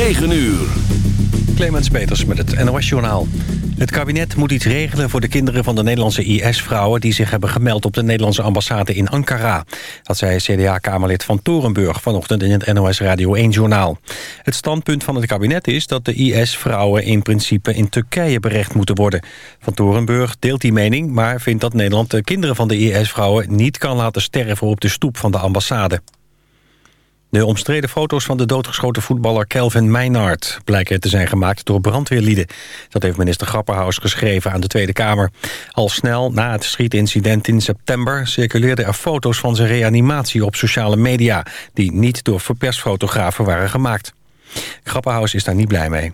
9 uur. Clemens Peters met het NOS-journaal. Het kabinet moet iets regelen voor de kinderen van de Nederlandse IS-vrouwen... die zich hebben gemeld op de Nederlandse ambassade in Ankara. Dat zei CDA-kamerlid van Torenburg vanochtend in het NOS Radio 1-journaal. Het standpunt van het kabinet is dat de IS-vrouwen in principe in Turkije berecht moeten worden. Van Torenburg deelt die mening, maar vindt dat Nederland de kinderen van de IS-vrouwen... niet kan laten sterven op de stoep van de ambassade. De omstreden foto's van de doodgeschoten voetballer Kelvin Meijnaert... blijken te zijn gemaakt door brandweerlieden. Dat heeft minister Grapperhaus geschreven aan de Tweede Kamer. Al snel na het schietincident in september... circuleerden er foto's van zijn reanimatie op sociale media... die niet door verpersfotografen waren gemaakt. Grapperhaus is daar niet blij mee.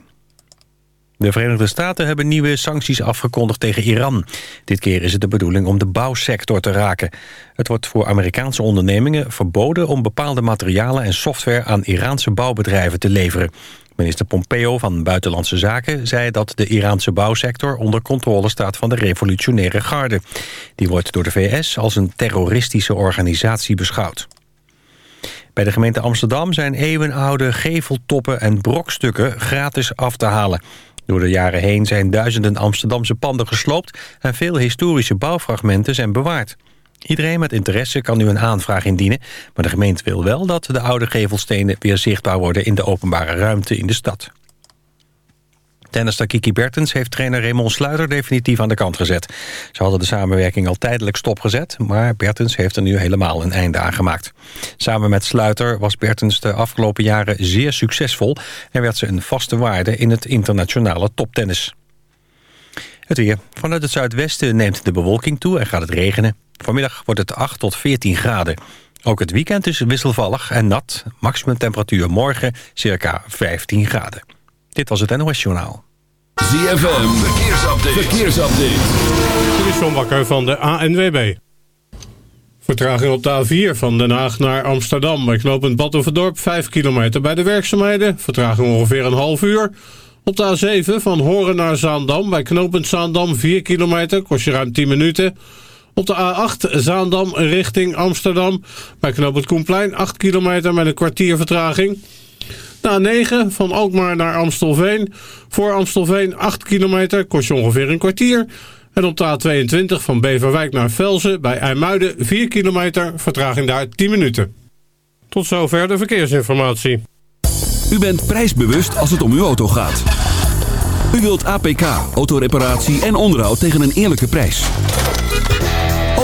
De Verenigde Staten hebben nieuwe sancties afgekondigd tegen Iran. Dit keer is het de bedoeling om de bouwsector te raken. Het wordt voor Amerikaanse ondernemingen verboden... om bepaalde materialen en software aan Iraanse bouwbedrijven te leveren. Minister Pompeo van Buitenlandse Zaken zei dat de Iraanse bouwsector onder controle staat van de revolutionaire garde. Die wordt door de VS als een terroristische organisatie beschouwd. Bij de gemeente Amsterdam zijn eeuwenoude geveltoppen en brokstukken gratis af te halen. Door de jaren heen zijn duizenden Amsterdamse panden gesloopt... en veel historische bouwfragmenten zijn bewaard. Iedereen met interesse kan nu een aanvraag indienen... maar de gemeente wil wel dat de oude gevelstenen weer zichtbaar worden... in de openbare ruimte in de stad. Tennister Kiki Bertens heeft trainer Raymond Sluiter definitief aan de kant gezet. Ze hadden de samenwerking al tijdelijk stopgezet... maar Bertens heeft er nu helemaal een einde aan gemaakt. Samen met Sluiter was Bertens de afgelopen jaren zeer succesvol... en werd ze een vaste waarde in het internationale toptennis. Het weer. Vanuit het zuidwesten neemt de bewolking toe en gaat het regenen. Vanmiddag wordt het 8 tot 14 graden. Ook het weekend is wisselvallig en nat. Maximum temperatuur morgen circa 15 graden. Dit was het NOS Journaal. ZFM, verkeersupdate. verkeersupdate. Dit is John Bakker van de ANWB. Vertraging op de A4 van Den Haag naar Amsterdam. Bij knooppunt Badhoevedorp 5 kilometer bij de werkzaamheden. Vertraging ongeveer een half uur. Op de A7 van Horen naar Zaandam. Bij knooppunt Zaandam 4 kilometer. Kost je ruim 10 minuten. Op de A8 Zaandam richting Amsterdam. Bij knooppunt Koenplein 8 kilometer met een kwartier vertraging. Na 9 van Alkmaar naar Amstelveen. Voor Amstelveen 8 kilometer, kost je ongeveer een kwartier. En op de A22 van Beverwijk naar Velzen bij IJmuiden 4 kilometer, vertraging daar 10 minuten. Tot zover de verkeersinformatie. U bent prijsbewust als het om uw auto gaat. U wilt APK, autoreparatie en onderhoud tegen een eerlijke prijs.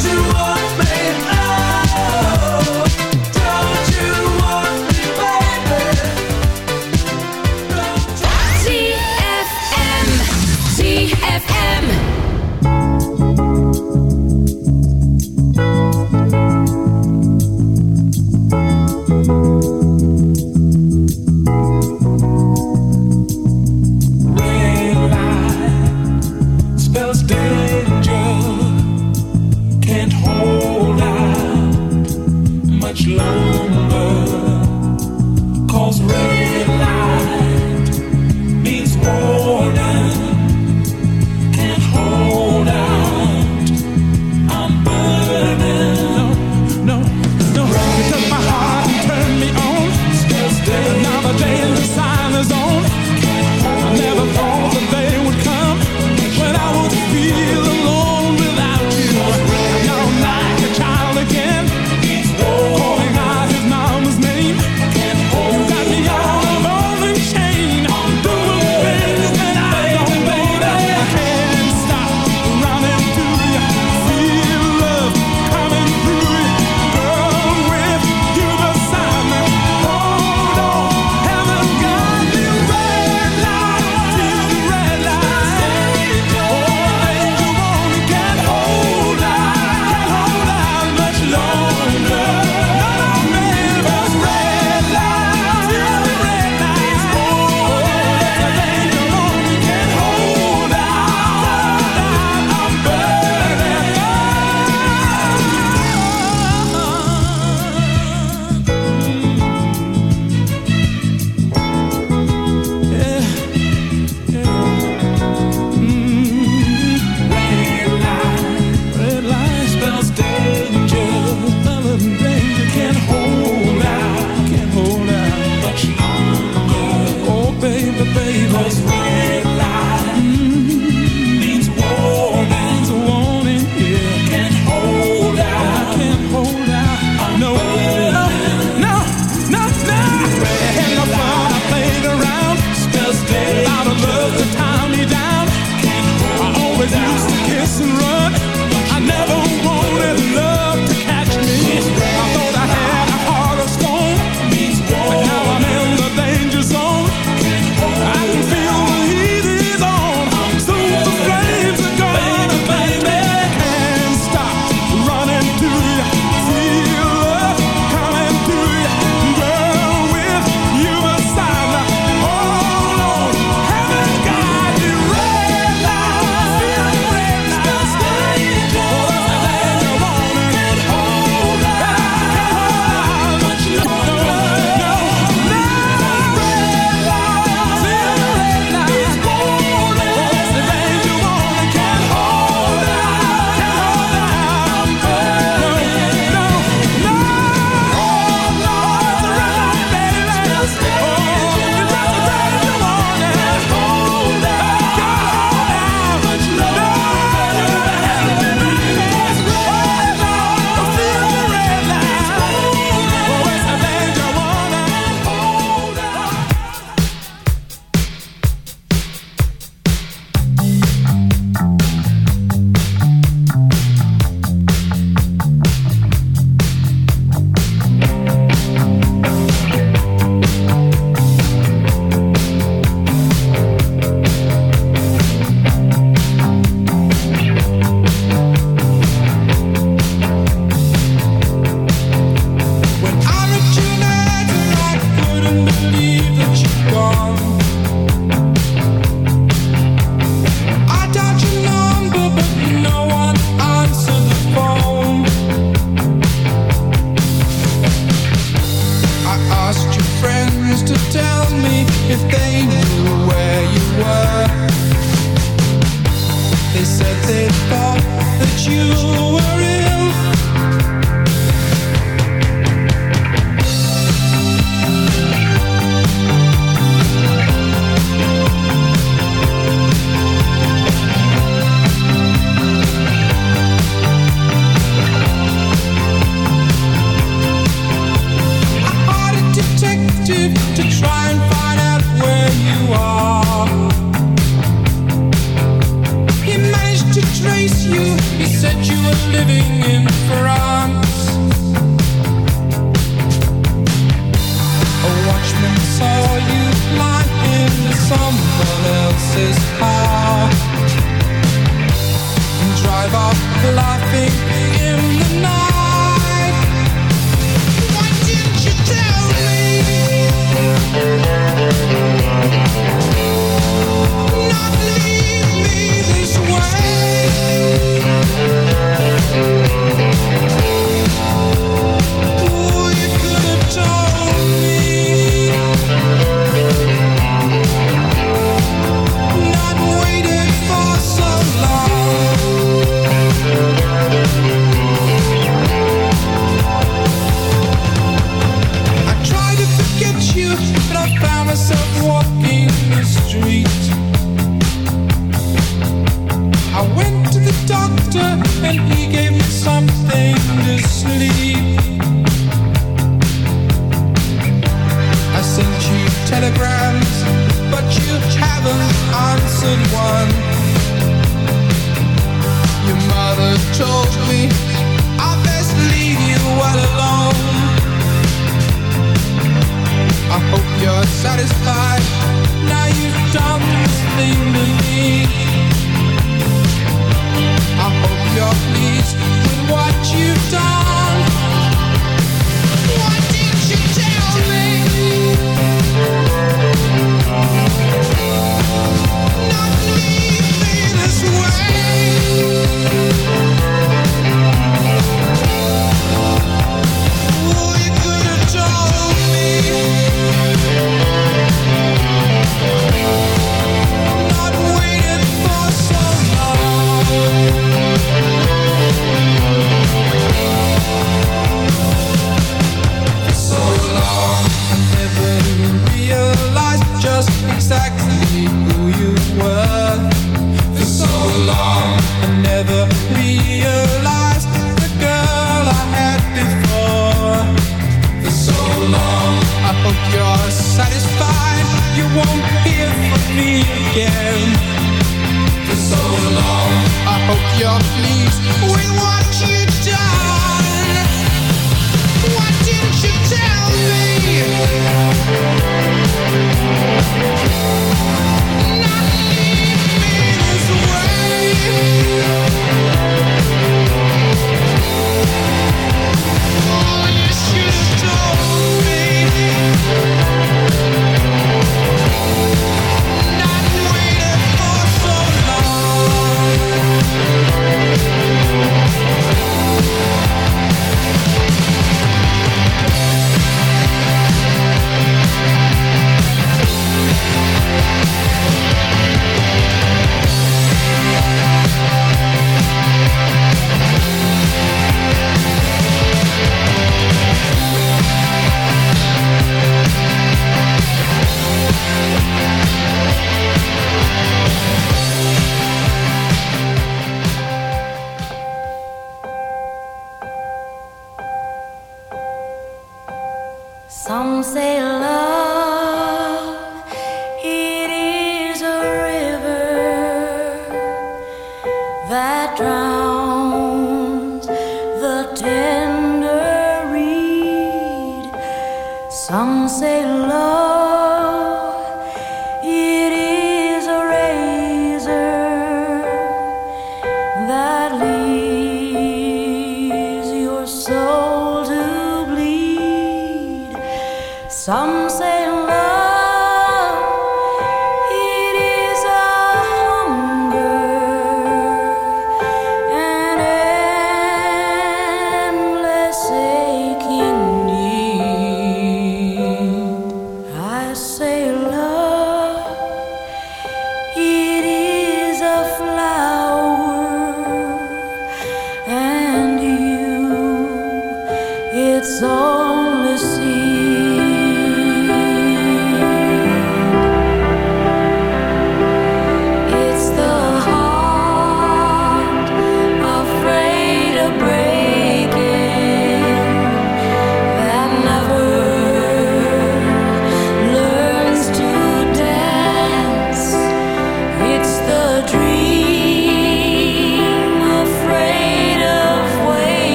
to us.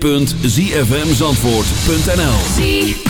www.zfmzandvoort.nl